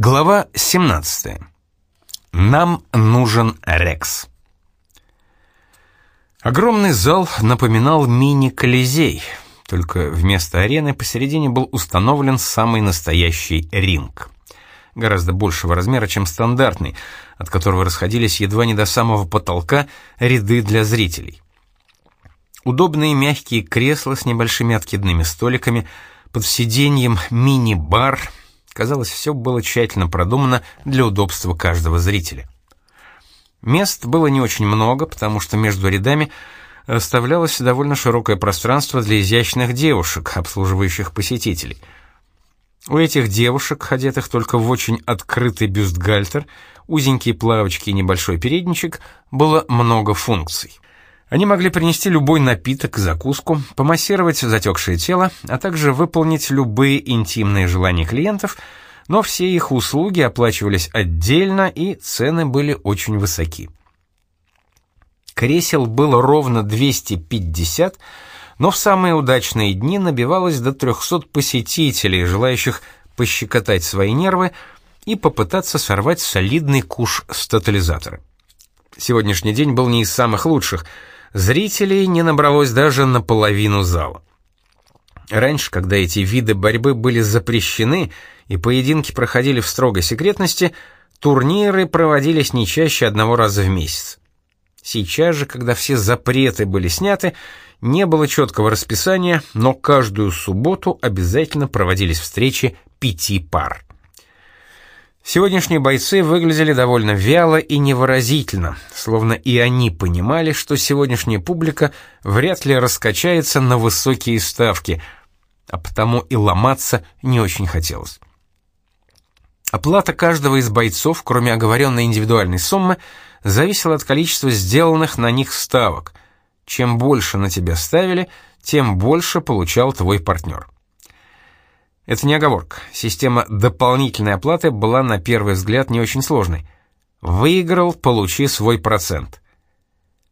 Глава 17. Нам нужен Рекс. Огромный зал напоминал мини-колизей, только вместо арены посередине был установлен самый настоящий ринг. Гораздо большего размера, чем стандартный, от которого расходились едва не до самого потолка ряды для зрителей. Удобные мягкие кресла с небольшими откидными столиками, под сиденьем мини-бар — Казалось, все было тщательно продумано для удобства каждого зрителя. Мест было не очень много, потому что между рядами оставлялось довольно широкое пространство для изящных девушек, обслуживающих посетителей. У этих девушек, одетых только в очень открытый бюстгальтер, узенькие плавочки и небольшой передничек, было много функций. Они могли принести любой напиток, закуску, помассировать затекшее тело, а также выполнить любые интимные желания клиентов, но все их услуги оплачивались отдельно и цены были очень высоки. Кресел было ровно 250, но в самые удачные дни набивалось до 300 посетителей, желающих пощекотать свои нервы и попытаться сорвать солидный куш с тотализатора. Сегодняшний день был не из самых лучших — Зрителей не набралось даже наполовину зала. Раньше, когда эти виды борьбы были запрещены и поединки проходили в строгой секретности, турниры проводились не чаще одного раза в месяц. Сейчас же, когда все запреты были сняты, не было четкого расписания, но каждую субботу обязательно проводились встречи пяти пар. Сегодняшние бойцы выглядели довольно вяло и невыразительно, словно и они понимали, что сегодняшняя публика вряд ли раскачается на высокие ставки, а потому и ломаться не очень хотелось. Оплата каждого из бойцов, кроме оговоренной индивидуальной суммы, зависела от количества сделанных на них ставок. Чем больше на тебя ставили, тем больше получал твой партнер. Это не оговорка. Система дополнительной оплаты была на первый взгляд не очень сложной. Выиграл, получи свой процент.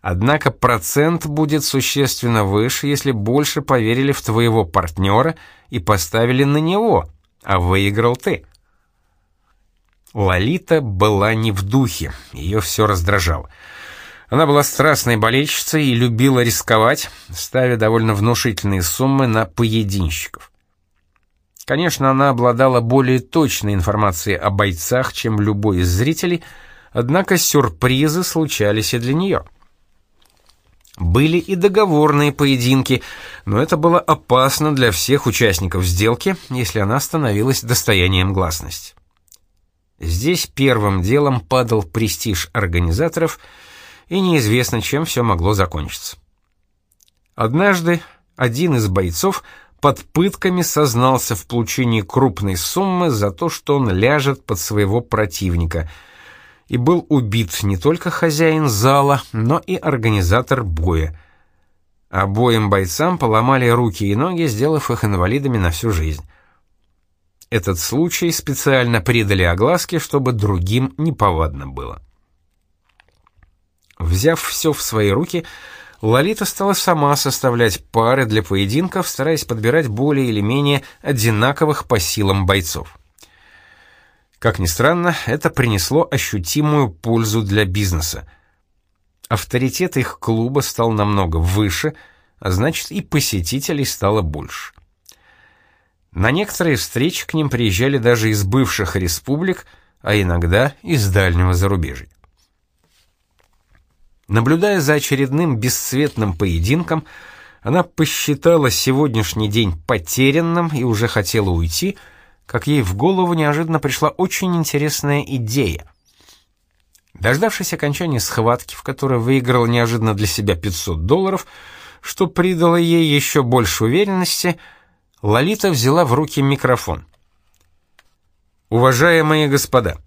Однако процент будет существенно выше, если больше поверили в твоего партнера и поставили на него, а выиграл ты. Лолита была не в духе, ее все раздражало. Она была страстной болельщицей и любила рисковать, ставя довольно внушительные суммы на поединщиков. Конечно, она обладала более точной информацией о бойцах, чем любой из зрителей, однако сюрпризы случались и для нее. Были и договорные поединки, но это было опасно для всех участников сделки, если она становилась достоянием гласности. Здесь первым делом падал престиж организаторов, и неизвестно, чем все могло закончиться. Однажды один из бойцов под пытками сознался в получении крупной суммы за то, что он ляжет под своего противника, и был убит не только хозяин зала, но и организатор боя. Обоим бойцам поломали руки и ноги, сделав их инвалидами на всю жизнь. Этот случай специально придали огласке, чтобы другим неповадно было. Взяв все в свои руки, Лолита стала сама составлять пары для поединков, стараясь подбирать более или менее одинаковых по силам бойцов. Как ни странно, это принесло ощутимую пользу для бизнеса. Авторитет их клуба стал намного выше, а значит и посетителей стало больше. На некоторые встречи к ним приезжали даже из бывших республик, а иногда из дальнего зарубежья. Наблюдая за очередным бесцветным поединком, она посчитала сегодняшний день потерянным и уже хотела уйти, как ей в голову неожиданно пришла очень интересная идея. Дождавшись окончания схватки, в которой выиграл неожиданно для себя 500 долларов, что придало ей еще больше уверенности, Лолита взяла в руки микрофон. «Уважаемые господа!»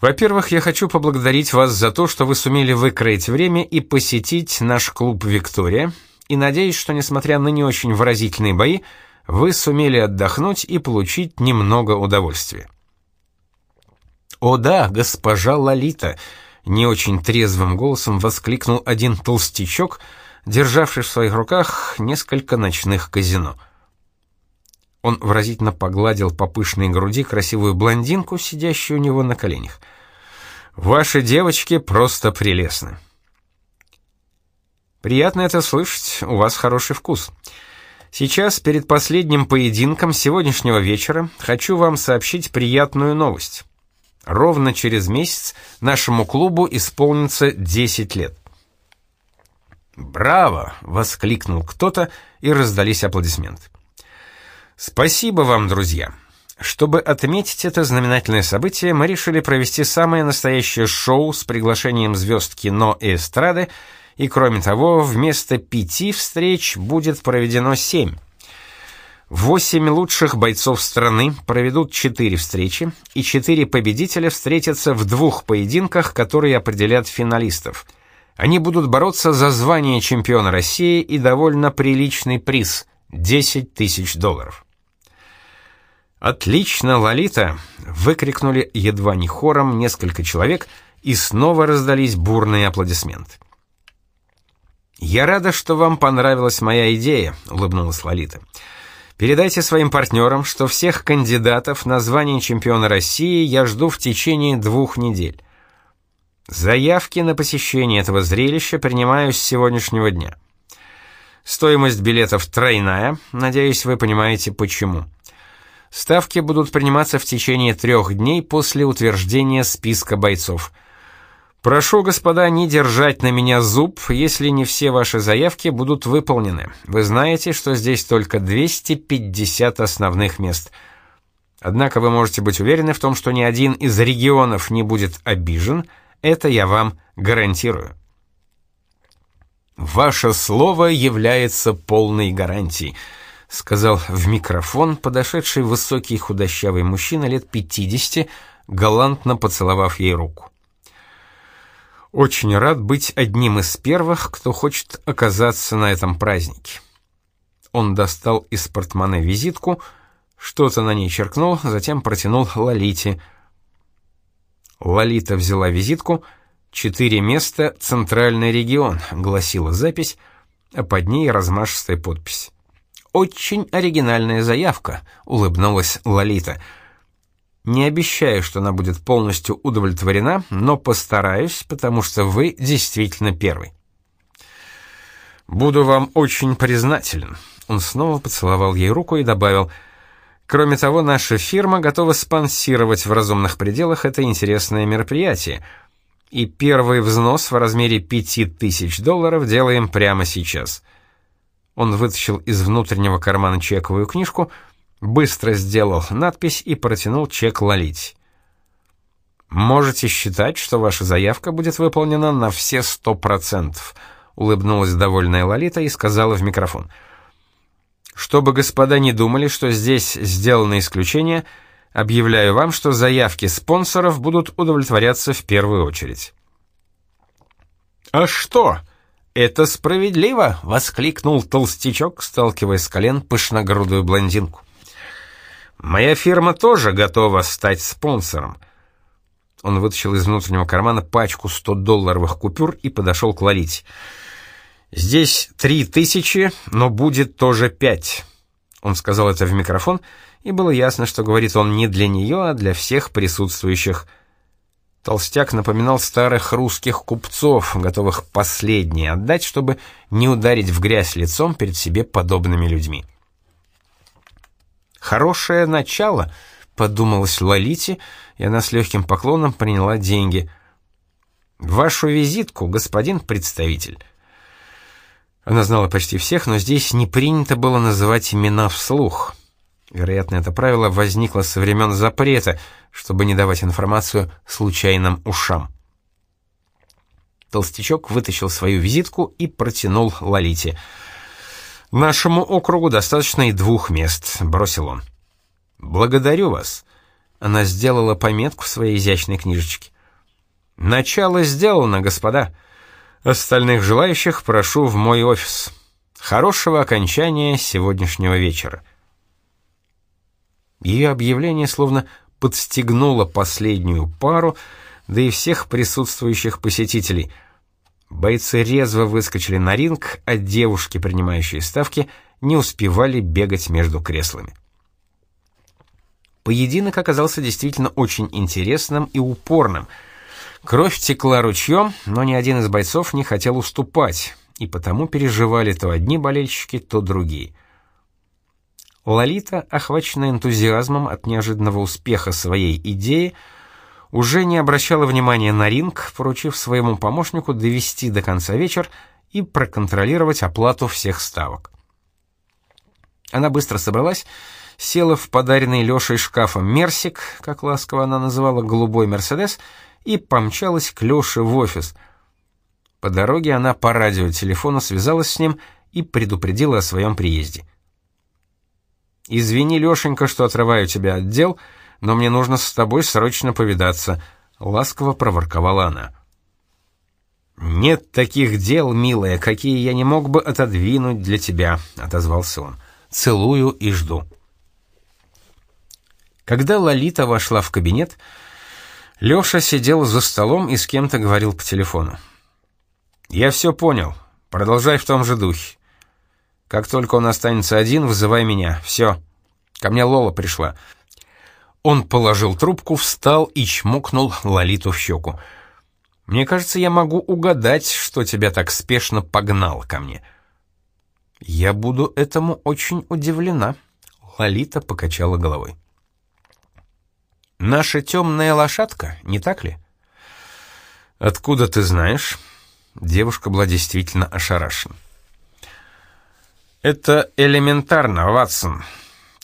Во-первых, я хочу поблагодарить вас за то, что вы сумели выкроить время и посетить наш клуб «Виктория», и надеюсь, что, несмотря на не очень выразительные бои, вы сумели отдохнуть и получить немного удовольствия. «О да, госпожа Лолита!» — не очень трезвым голосом воскликнул один толстячок, державший в своих руках несколько ночных казино. Он выразительно погладил по пышной груди красивую блондинку, сидящую у него на коленях. «Ваши девочки просто прелестны». «Приятно это слышать, у вас хороший вкус». Сейчас, перед последним поединком сегодняшнего вечера, хочу вам сообщить приятную новость. Ровно через месяц нашему клубу исполнится 10 лет. «Браво!» — воскликнул кто-то, и раздались аплодисменты. Спасибо вам, друзья. Чтобы отметить это знаменательное событие, мы решили провести самое настоящее шоу с приглашением звезд кино и эстрады, и кроме того, вместо пяти встреч будет проведено семь. Восемь лучших бойцов страны проведут четыре встречи, и четыре победителя встретятся в двух поединках, которые определят финалистов. Они будут бороться за звание чемпиона России и довольно приличный приз – 10 тысяч долларов. «Отлично, Лолита!» — выкрикнули едва не хором несколько человек, и снова раздались бурные аплодисменты. «Я рада, что вам понравилась моя идея», — улыбнулась Лолита. «Передайте своим партнерам, что всех кандидатов на звание чемпиона России я жду в течение двух недель. Заявки на посещение этого зрелища принимаю с сегодняшнего дня. Стоимость билетов тройная, надеюсь, вы понимаете почему». Ставки будут приниматься в течение трех дней после утверждения списка бойцов. Прошу, господа, не держать на меня зуб, если не все ваши заявки будут выполнены. Вы знаете, что здесь только 250 основных мест. Однако вы можете быть уверены в том, что ни один из регионов не будет обижен, это я вам гарантирую. Ваше слово является полной гарантией сказал в микрофон подошедший высокий худощавый мужчина лет 50, галантно поцеловав ей руку. Очень рад быть одним из первых, кто хочет оказаться на этом празднике. Он достал из портмоне визитку, что-то на ней черкнул, затем протянул Лолите. Лолита взяла визитку. «Четыре места, центральный регион», — гласила запись, а под ней размашистая подпись. «Очень оригинальная заявка», — улыбнулась Лолита. «Не обещаю, что она будет полностью удовлетворена, но постараюсь, потому что вы действительно первый». «Буду вам очень признателен», — он снова поцеловал ей руку и добавил, «Кроме того, наша фирма готова спонсировать в разумных пределах это интересное мероприятие, и первый взнос в размере пяти тысяч долларов делаем прямо сейчас». Он вытащил из внутреннего кармана чековую книжку, быстро сделал надпись и протянул чек Лолить. «Можете считать, что ваша заявка будет выполнена на все сто процентов», — улыбнулась довольная Лолита и сказала в микрофон. «Чтобы господа не думали, что здесь сделано исключение, объявляю вам, что заявки спонсоров будут удовлетворяться в первую очередь». «А что?» «Это справедливо!» — воскликнул толстячок, сталкивая с колен пышногрудую блондинку. «Моя фирма тоже готова стать спонсором». Он вытащил из внутреннего кармана пачку 100-долларовых купюр и подошел к Лолите. «Здесь три тысячи, но будет тоже пять». Он сказал это в микрофон, и было ясно, что говорит он не для нее, а для всех присутствующих – Толстяк напоминал старых русских купцов, готовых последнее отдать, чтобы не ударить в грязь лицом перед себе подобными людьми. «Хорошее начало», — подумалась Лолите, и она с легким поклоном приняла деньги. «Вашу визитку, господин представитель». Она знала почти всех, но здесь не принято было называть имена вслух. Вероятно, это правило возникло со времен запрета, чтобы не давать информацию случайным ушам. Толстячок вытащил свою визитку и протянул Лолите. «Нашему округу достаточно и двух мест», — бросил он. «Благодарю вас». Она сделала пометку в своей изящной книжечке. «Начало сделано, господа. Остальных желающих прошу в мой офис. Хорошего окончания сегодняшнего вечера». Ее объявление словно подстегнуло последнюю пару, да и всех присутствующих посетителей. Бойцы резво выскочили на ринг, а девушки, принимающие ставки, не успевали бегать между креслами. Поединок оказался действительно очень интересным и упорным. Кровь текла ручьем, но ни один из бойцов не хотел уступать, и потому переживали то одни болельщики, то другие. Лолита, охваченная энтузиазмом от неожиданного успеха своей идеи, уже не обращала внимания на ринг, поручив своему помощнику довести до конца вечер и проконтролировать оплату всех ставок. Она быстро собралась, села в подаренный Лешей шкафом «Мерсик», как ласково она называла голубой «Мерседес», и помчалась к Леше в офис. По дороге она по радиотелефону связалась с ним и предупредила о своем приезде. «Извини, Лешенька, что отрываю тебя от дел», но мне нужно с тобой срочно повидаться», — ласково проворковала она. «Нет таких дел, милая, какие я не мог бы отодвинуть для тебя», — отозвался он. «Целую и жду». Когда Лолита вошла в кабинет, Лёша сидел за столом и с кем-то говорил по телефону. «Я все понял. Продолжай в том же духе. Как только он останется один, вызывай меня. Все. Ко мне Лола пришла. Он положил трубку, встал и чмокнул Лолиту в щеку. «Мне кажется, я могу угадать, что тебя так спешно погнал ко мне». «Я буду этому очень удивлена», — Лолита покачала головой. «Наша темная лошадка, не так ли?» «Откуда ты знаешь?» Девушка была действительно ошарашена. «Это элементарно, Ватсон.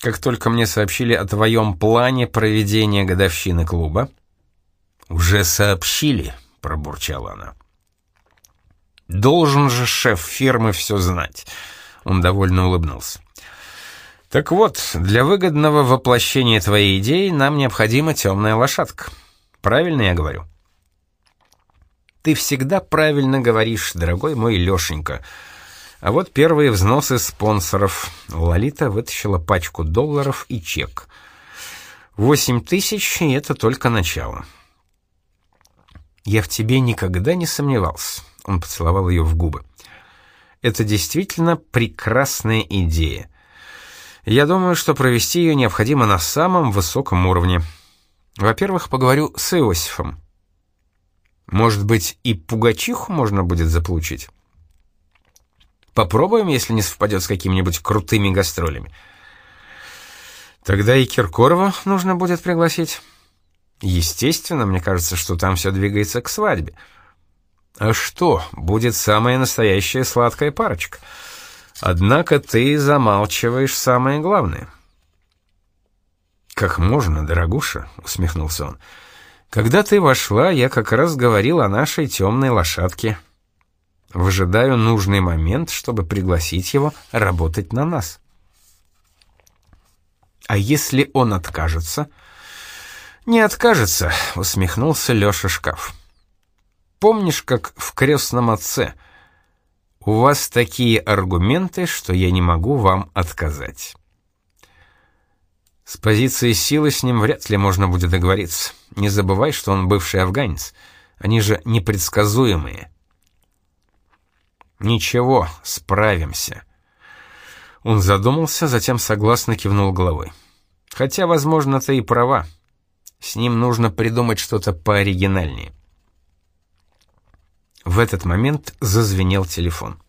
Как только мне сообщили о твоем плане проведения годовщины клуба...» «Уже сообщили», — пробурчала она. «Должен же шеф фирмы все знать», — он довольно улыбнулся. «Так вот, для выгодного воплощения твоей идеи нам необходима темная лошадка. Правильно я говорю?» «Ты всегда правильно говоришь, дорогой мой Лешенька», а вот первые взносы спонсоров. Лолита вытащила пачку долларов и чек. Восемь тысяч, и это только начало. «Я в тебе никогда не сомневался», — он поцеловал ее в губы. «Это действительно прекрасная идея. Я думаю, что провести ее необходимо на самом высоком уровне. Во-первых, поговорю с Иосифом. Может быть, и Пугачиху можно будет заполучить?» Попробуем, если не совпадет с какими-нибудь крутыми гастролями. Тогда и Киркорова нужно будет пригласить. Естественно, мне кажется, что там все двигается к свадьбе. А что, будет самая настоящая сладкая парочка. Однако ты замалчиваешь самое главное. «Как можно, дорогуша?» — усмехнулся он. «Когда ты вошла, я как раз говорил о нашей темной лошадке. Выжидаю нужный момент, чтобы пригласить его работать на нас. А если он откажется? Не откажется, усмехнулся Лёша Шкаф. Помнишь, как в крестном отце? У вас такие аргументы, что я не могу вам отказать. С позиции силы с ним вряд ли можно будет договориться. Не забывай, что он бывший афганец. Они же непредсказуемые. «Ничего, справимся». Он задумался, затем согласно кивнул головой. «Хотя, возможно, ты и права. С ним нужно придумать что-то пооригинальнее». В этот момент зазвенел телефон.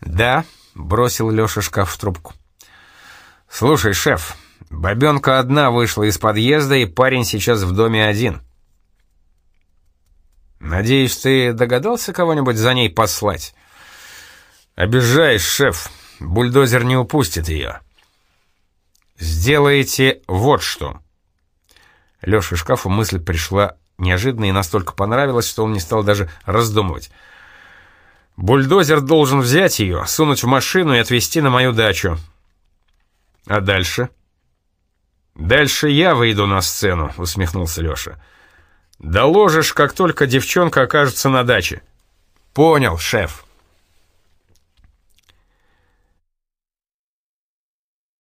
«Да», — бросил Лёша шкаф в трубку. «Слушай, шеф, бабёнка одна вышла из подъезда, и парень сейчас в доме один». Надеюсь, ты догадался кого-нибудь за ней послать? Обижаешь, шеф. Бульдозер не упустит ее. Сделайте вот что. Лёше шкафу мысль пришла неожиданно и настолько понравилась, что он не стал даже раздумывать. Бульдозер должен взять ее, сунуть в машину и отвезти на мою дачу. А дальше? Дальше я выйду на сцену, усмехнулся Лёша. Доложишь, как только девчонка окажется на даче. Понял, шеф.